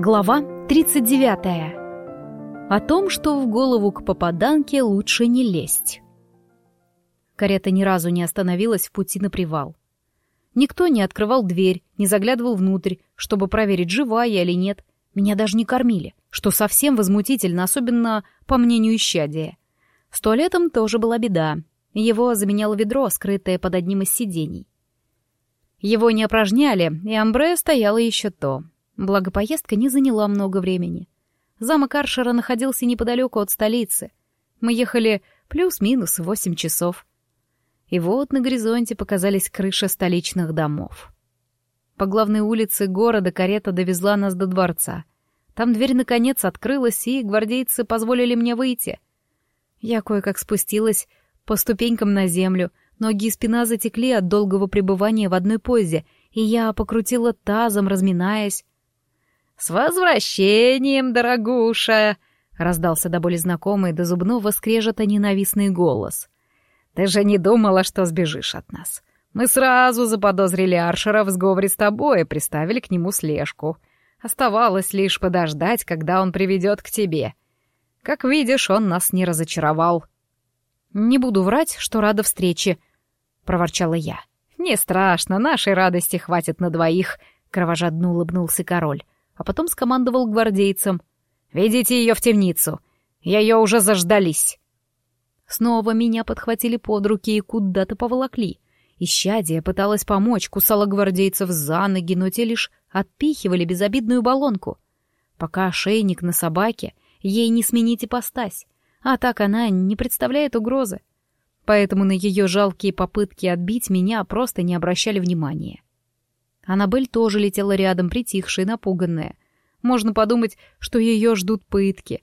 Глава 39. О том, что в голову к попаданке лучше не лезть. Карета ни разу не остановилась в пути на привал. Никто не открывал дверь, не заглядывал внутрь, чтобы проверить, жива я или нет. Меня даже не кормили, что совсем возмутительно, особенно по мнению исчадия. С туалетом тоже была беда. Его заменяло ведро, скрытое под одним из сидений. Его не опорожняли, и амбре стояло еще то. Благо, поездка не заняла много времени. Замок Аршера находился неподалеку от столицы. Мы ехали плюс-минус восемь часов. И вот на горизонте показались крыши столичных домов. По главной улице города карета довезла нас до дворца. Там дверь наконец открылась, и гвардейцы позволили мне выйти. Я кое-как спустилась по ступенькам на землю, ноги и спина затекли от долгого пребывания в одной позе, и я покрутила тазом, разминаясь. «С возвращением, дорогуша!» — раздался до боли знакомый до зубного скрежета ненавистный голос. «Ты же не думала, что сбежишь от нас. Мы сразу заподозрили Аршера в сговоре с тобой и приставили к нему слежку. Оставалось лишь подождать, когда он приведет к тебе. Как видишь, он нас не разочаровал». «Не буду врать, что рада встрече», — проворчала я. «Не страшно, нашей радости хватит на двоих», — кровожадно улыбнулся король а потом скомандовал гвардейцам. «Ведите ее в темницу! Ее уже заждались!» Снова меня подхватили под руки и куда-то поволокли. Исчадие пыталась помочь, кусала гвардейцев за ноги, но те лишь отпихивали безобидную баллонку. Пока ошейник на собаке, ей не сменить ипостась, а так она не представляет угрозы. Поэтому на ее жалкие попытки отбить меня просто не обращали внимания. Аннабель тоже летела рядом, притихшая, напуганная. Можно подумать, что ее ждут пытки.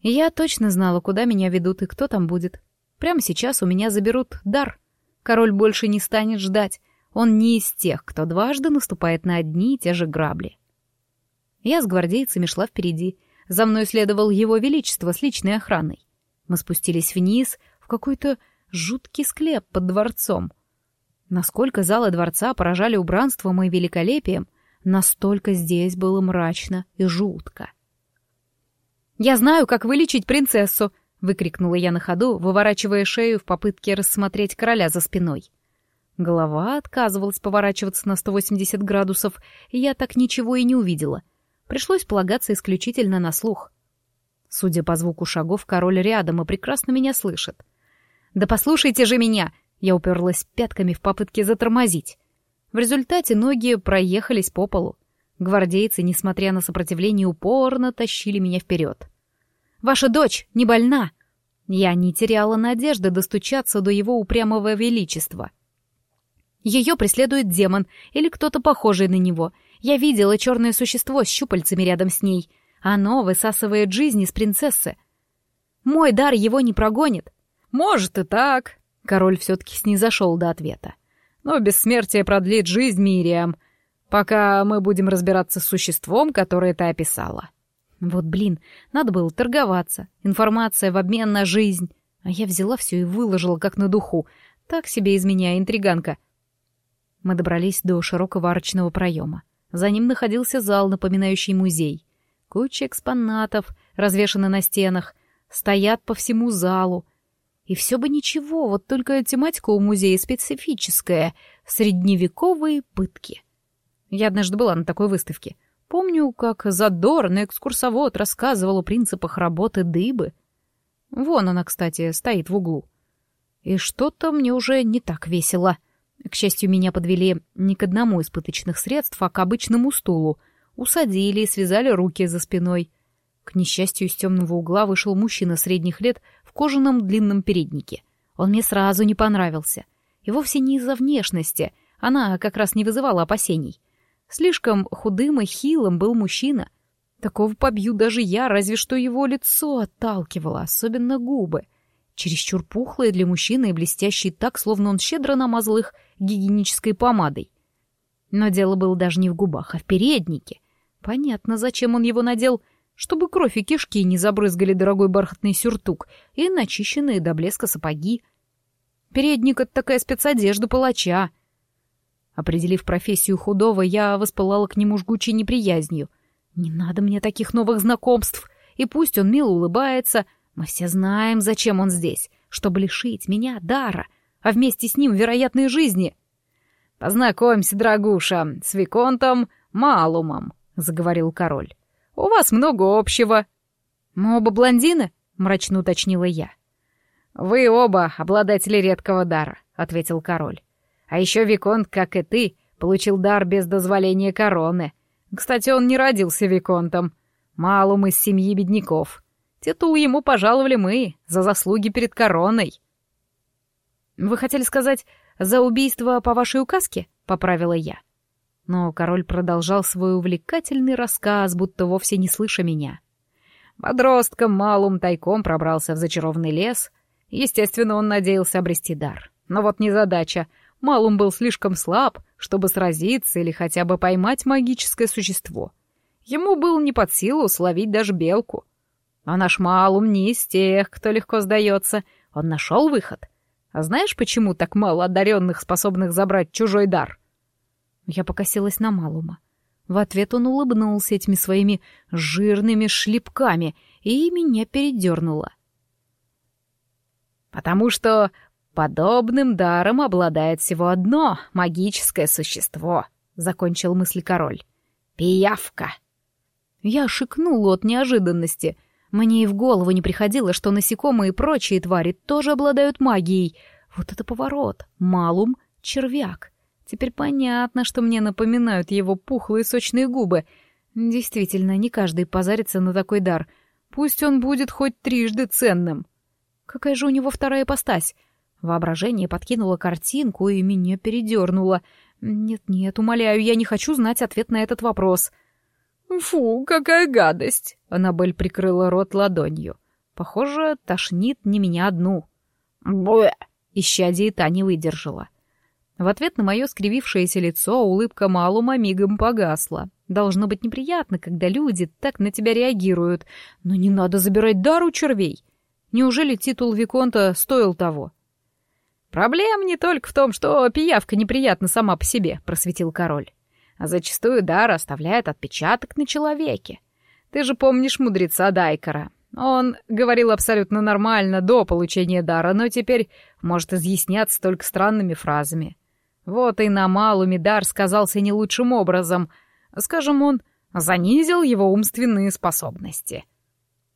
Я точно знала, куда меня ведут и кто там будет. Прямо сейчас у меня заберут дар. Король больше не станет ждать. Он не из тех, кто дважды наступает на одни и те же грабли. Я с гвардейцами шла впереди. За мной следовал его величество с личной охраной. Мы спустились вниз в какой-то жуткий склеп под дворцом — Насколько залы дворца поражали убранством и великолепием, настолько здесь было мрачно и жутко. «Я знаю, как вылечить принцессу!» — выкрикнула я на ходу, выворачивая шею в попытке рассмотреть короля за спиной. Голова отказывалась поворачиваться на 180 градусов, и я так ничего и не увидела. Пришлось полагаться исключительно на слух. Судя по звуку шагов, король рядом и прекрасно меня слышит. «Да послушайте же меня! Я уперлась пятками в попытке затормозить. В результате ноги проехались по полу. Гвардейцы, несмотря на сопротивление, упорно тащили меня вперед. «Ваша дочь не больна!» Я не теряла надежды достучаться до его упрямого величества. Ее преследует демон или кто-то похожий на него. Я видела черное существо с щупальцами рядом с ней. Оно высасывает жизнь из принцессы. Мой дар его не прогонит. «Может и так», Король все-таки снизошел до ответа. «Но бессмертие продлит жизнь Мириам, пока мы будем разбираться с существом, которое ты описала». Вот блин, надо было торговаться. Информация в обмен на жизнь. А я взяла все и выложила, как на духу. Так себе из меня интриганка. Мы добрались до широкого арочного проема. За ним находился зал, напоминающий музей. Куча экспонатов, развешаны на стенах, стоят по всему залу. И все бы ничего, вот только тематика у музея специфическая — средневековые пытки. Я однажды была на такой выставке. Помню, как задорный экскурсовод рассказывал о принципах работы дыбы. Вон она, кстати, стоит в углу. И что-то мне уже не так весело. К счастью, меня подвели не к одному из пыточных средств, а к обычному стулу. Усадили и связали руки за спиной — к несчастью, из темного угла вышел мужчина средних лет кожаном длинном переднике. Он мне сразу не понравился. И вовсе не из-за внешности, она как раз не вызывала опасений. Слишком худым и хилым был мужчина. Такого побью даже я, разве что его лицо отталкивало, особенно губы. Чересчур пухлые для мужчины и блестящие так, словно он щедро намазал их гигиенической помадой. Но дело было даже не в губах, а в переднике. Понятно, зачем он его надел — чтобы кровь и кишки не забрызгали дорогой бархатный сюртук и начищенные до блеска сапоги. Передник — это такая спецодежда палача. Определив профессию худого, я воспылала к нему жгучей неприязнью. Не надо мне таких новых знакомств. И пусть он мило улыбается, мы все знаем, зачем он здесь, чтобы лишить меня дара, а вместе с ним вероятной жизни. «Познакомься, дорогуша, с Виконтом Малумом», — заговорил король. «У вас много общего». «Мы оба блондины?» — мрачно уточнила я. «Вы оба обладатели редкого дара», — ответил король. «А еще Виконт, как и ты, получил дар без дозволения короны. Кстати, он не родился Виконтом. Малум из семьи бедняков. Титул ему пожаловали мы за заслуги перед короной». «Вы хотели сказать, за убийство по вашей указке?» — поправила я. Но король продолжал свой увлекательный рассказ, будто вовсе не слыша меня. Подростком Малум тайком пробрался в зачарованный лес — Естественно, он надеялся обрести дар. Но вот незадача. Малум был слишком слаб, чтобы сразиться или хотя бы поймать магическое существо. Ему было не под силу словить даже белку. А наш Малум не из тех, кто легко сдается. Он нашел выход. А знаешь, почему так мало одаренных, способных забрать чужой дар? Я покосилась на Малума. В ответ он улыбнулся этими своими жирными шлепками, и меня передернуло. Потому что подобным даром обладает всего одно магическое существо, закончил мысль король. Пиявка. Я шикнула от неожиданности. Мне и в голову не приходило, что насекомые и прочие твари тоже обладают магией. Вот это поворот. Малум — червяк. Теперь понятно, что мне напоминают его пухлые сочные губы. Действительно, не каждый позарится на такой дар. Пусть он будет хоть трижды ценным. Какая же у него вторая ипостась? Воображение подкинуло картинку и меня передернуло. Нет-нет, умоляю, я не хочу знать ответ на этот вопрос. «Фу, какая гадость!» — Аннабель прикрыла рот ладонью. Похоже, тошнит не меня одну. «Буэ!» — исчадие та не выдержала. В ответ на мое скривившееся лицо улыбка Малума мигом погасла. Должно быть неприятно, когда люди так на тебя реагируют. Но не надо забирать дар у червей. Неужели титул Виконта стоил того? «Проблема не только в том, что пиявка неприятна сама по себе», — просветил король. «А зачастую дар оставляет отпечаток на человеке. Ты же помнишь мудреца Дайкара. Он говорил абсолютно нормально до получения дара, но теперь может изъясняться только странными фразами. Вот и на Малуме дар сказался не лучшим образом. Скажем, он занизил его умственные способности».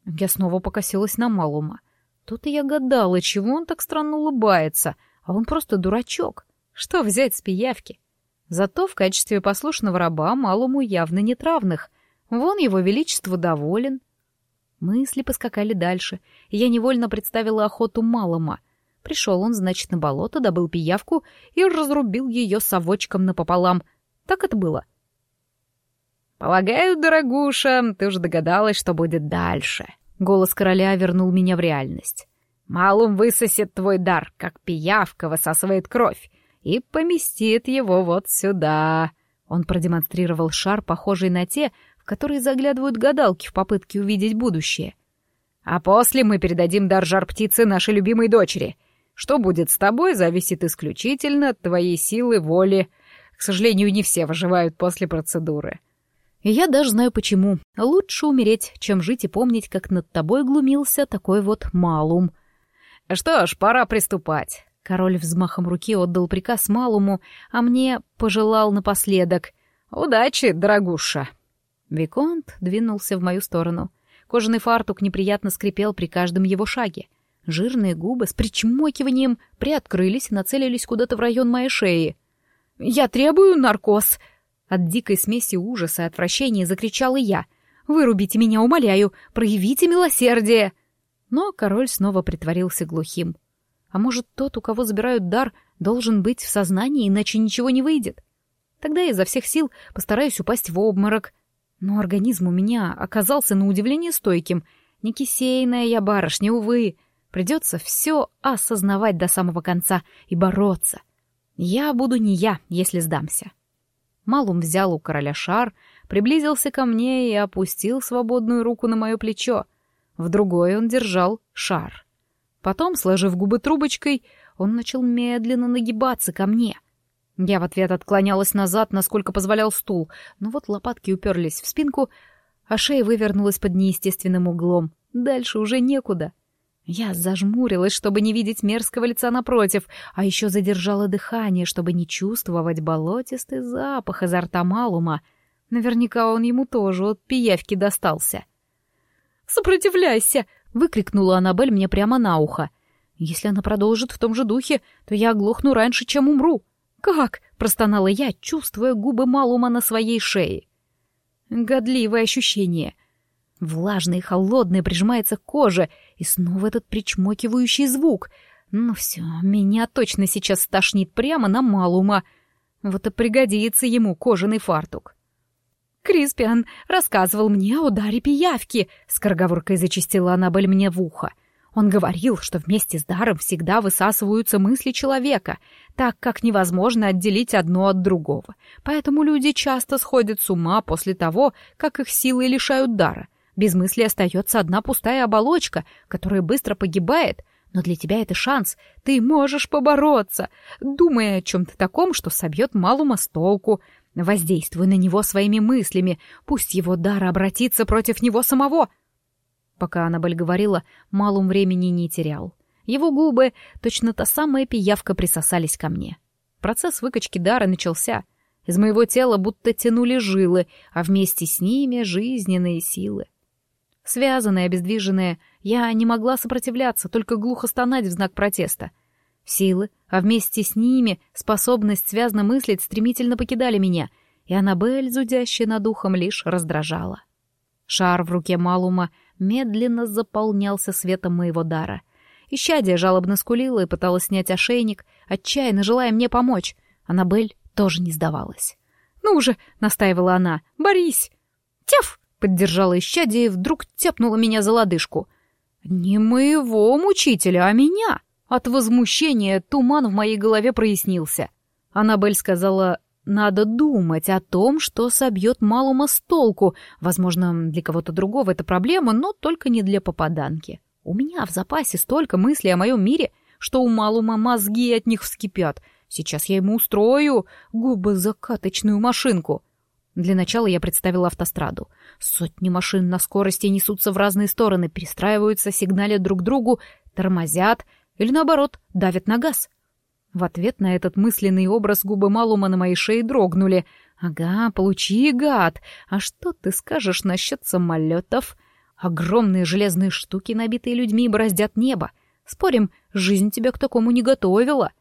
Я снова покосилась на Малума. Тут и я гадала, чего он так странно улыбается, а он просто дурачок. Что взять с пиявки? Зато в качестве послушного раба малому явно нет равных. Вон его величество доволен. Мысли поскакали дальше, и я невольно представила охоту малома. Пришел он, значит, на болото, добыл пиявку и разрубил ее совочком напополам. Так это было. «Полагаю, дорогуша, ты уже догадалась, что будет дальше», Голос короля вернул меня в реальность. «Малум высосет твой дар, как пиявка высасывает кровь, и поместит его вот сюда». Он продемонстрировал шар, похожий на те, в которые заглядывают гадалки в попытке увидеть будущее. «А после мы передадим дар жар-птицы нашей любимой дочери. Что будет с тобой, зависит исключительно от твоей силы воли. К сожалению, не все выживают после процедуры. И я даже знаю почему. Лучше умереть, чем жить и помнить, как над тобой глумился такой вот Малум. Что ж, пора приступать. Король взмахом руки отдал приказ Малуму, а мне пожелал напоследок. «Удачи, дорогуша!» Виконт двинулся в мою сторону. Кожаный фартук неприятно скрипел при каждом его шаге. Жирные губы с причмокиванием приоткрылись и нацелились куда-то в район моей шеи. «Я требую наркоз!» От дикой смеси ужаса и отвращения закричала я. «Вырубите меня, умоляю! Проявите милосердие!» Но король снова притворился глухим. А может, тот, у кого забирают дар, должен быть в сознании, иначе ничего не выйдет? Тогда я изо всех сил постараюсь упасть в обморок. Но организм у меня оказался на удивление стойким. Не кисейная я барышня, увы. Придется все осознавать до самого конца и бороться. Я буду не я, если сдамся. Малум взял у короля шар, приблизился ко мне и опустил свободную руку на мое плечо. В другой он держал шар. Потом, сложив губы трубочкой, он начал медленно нагибаться ко мне. Я в ответ отклонялась назад, насколько позволял стул, но вот лопатки уперлись в спинку, а шея вывернулась под неестественным углом. Дальше уже некуда. Я зажмурилась, чтобы не видеть мерзкого лица напротив, а еще задержала дыхание, чтобы не чувствовать болотистый запах изо рта Малума. Наверняка он ему тоже от пиявки достался. «Сопротивляйся!» — выкрикнула Аннабель мне прямо на ухо. «Если она продолжит в том же духе, то я оглохну раньше, чем умру». «Как?» — простонала я, чувствуя губы Малума на своей шее. Годливое ощущение. Влажный и холодный прижимается к коже, и снова этот причмокивающий звук. Ну все, меня точно сейчас стошнит прямо на Малума. Вот и пригодится ему кожаный фартук. «Криспиан рассказывал мне о даре пиявки», — скороговоркой зачастила Аннабель мне в ухо. Он говорил, что вместе с даром всегда высасываются мысли человека, так как невозможно отделить одно от другого. Поэтому люди часто сходят с ума после того, как их силы лишают дара. Без мысли остается одна пустая оболочка, которая быстро погибает, но для тебя это шанс, ты можешь побороться, думая о чем-то таком, что собьет Малума с толку. Воздействуй на него своими мыслями, пусть его дар обратится против него самого — Пока Аннабель говорила, Малум времени не терял. Его губы, точно та самая пиявка, присосались ко мне. Процесс выкачки дара начался. Из моего тела будто тянули жилы, а вместе с ними жизненные силы. Связанная, обездвиженная, я не могла сопротивляться, только глухо стонать в знак протеста. Силы, а вместе с ними способность связно мыслить стремительно покидали меня, и Аннабель, зудящая над ухом, лишь раздражала. Шар в руке Малума медленно заполнялся светом моего дара. Ищадия жалобно скулила и пыталась снять ошейник, отчаянно желая мне помочь. Аннабель тоже не сдавалась. «Ну же!» — настаивала она. «Борись!» «Теф!» — поддержала ищадие и вдруг тяпнула меня за лодыжку. «Не моего мучителя, а меня!» От возмущения туман в моей голове прояснился. Аннабель сказала надо думать о том, что собьет Малума с толку. Возможно, для кого-то другого это проблема, но только не для попаданки. У меня в запасе столько мыслей о моем мире, что у Малума мозги от них вскипят. Сейчас я ему устрою губозакаточную машинку. Для начала я представила автостраду. Сотни машин на скорости несутся в разные стороны, перестраиваются, сигналят друг другу, тормозят или, наоборот, давят на газ. В ответ на этот мысленный образ губы Малума на моей шее дрогнули. «Ага, получи, гад! А что ты скажешь насчет самолетов?» Огромные железные штуки, набитые людьми, бороздят небо. Спорим, жизнь тебя к такому не готовила.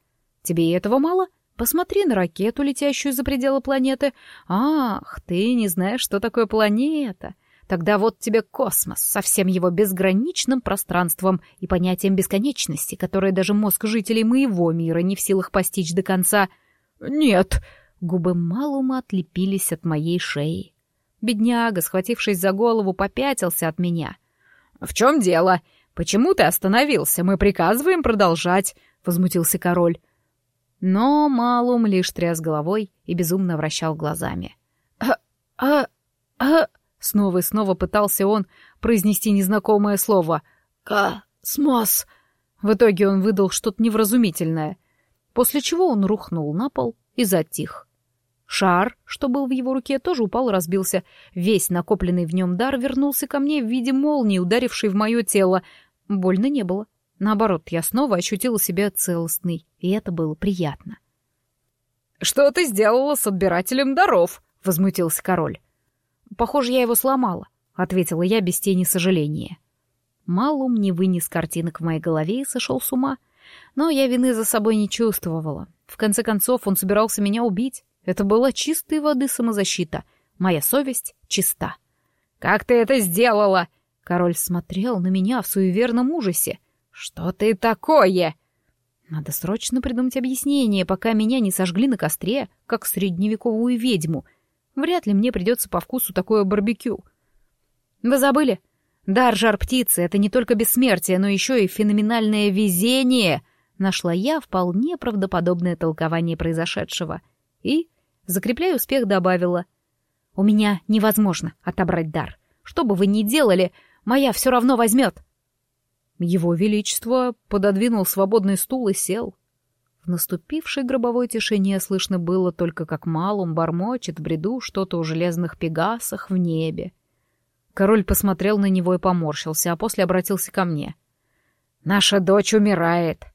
Тебе и этого мало? Посмотри на ракету, летящую за пределы планеты. Ах, ты не знаешь, что такое планета. Тогда вот тебе космос со всем его безграничным пространством и понятием бесконечности, которое даже мозг жителей моего мира не в силах постичь до конца. Нет, губы Малума отлепились от моей шеи. Бедняга, схватившись за голову, попятился от меня. «В чем дело? Почему ты остановился? Мы приказываем продолжать», — возмутился король. Но Малум лишь тряс головой и безумно вращал глазами. «А... а... а...» Снова и снова пытался он произнести незнакомое слово «Космос». В итоге он выдал что-то невразумительное, после чего он рухнул на пол и затих. Шар, что был в его руке, тоже упал и разбился. Весь накопленный в нем дар вернулся ко мне в виде молнии, ударившей в мое тело. Больно не было. Наоборот, я снова ощутила себя целостной, и это было приятно. «Что ты сделала с отбирателем даров?» — возмутился король. Похоже, я его сломала», — ответила я без тени сожаления. Малум не вынес картинок в моей голове и сошел с ума. Но я вины за собой не чувствовала. В конце концов, он собирался меня убить. Это была чистой воды самозащита. Моя совесть чиста. «Как ты это сделала?» Король смотрел на меня в суеверном ужасе. «Что ты такое?» Надо срочно придумать объяснение, пока меня не сожгли на костре, как средневековую ведьму, Вряд ли мне придется по вкусу такое барбекю. Вы забыли? Дар жар птицы — это не только бессмертие, но еще и феноменальное везение. Нашла я вполне правдоподобное толкование произошедшего. И, закрепляя успех, добавила. У меня невозможно отобрать дар. Что бы вы ни делали, моя все равно возьмет. Его Величество пододвинул свободный стул и сел. В наступившей гробовой тишине слышно было только, как Малум бормочет в бреду что-то о железных пегасах в небе. Король посмотрел на него и поморщился, а после обратился ко мне. «Наша дочь умирает».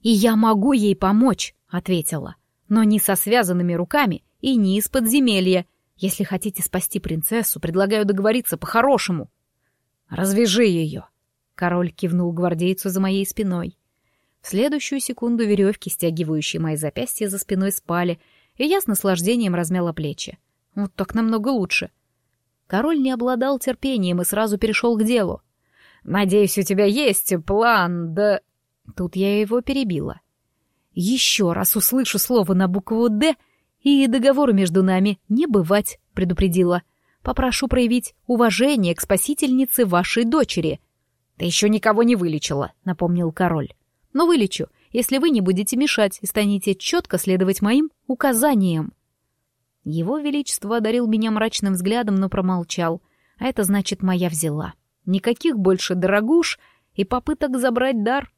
«И я могу ей помочь», — ответила. «Но не со связанными руками и не из подземелья. Если хотите спасти принцессу, предлагаю договориться по-хорошему». «Развяжи ее», — король кивнул гвардейцу за моей спиной. В следующую секунду веревки, стягивающие мои запястья за спиной, спали, и я с наслаждением размяла плечи. Вот так намного лучше. Король не обладал терпением и сразу перешел к делу. «Надеюсь, у тебя есть план, да...» Тут я его перебила. «Еще раз услышу слово на букву «Д», и договору между нами не бывать», — предупредила. «Попрошу проявить уважение к спасительнице вашей дочери». «Ты еще никого не вылечила», — напомнил король но вылечу, если вы не будете мешать и станете четко следовать моим указаниям. Его Величество одарил меня мрачным взглядом, но промолчал, а это значит, моя взяла. Никаких больше дорогуш и попыток забрать дар.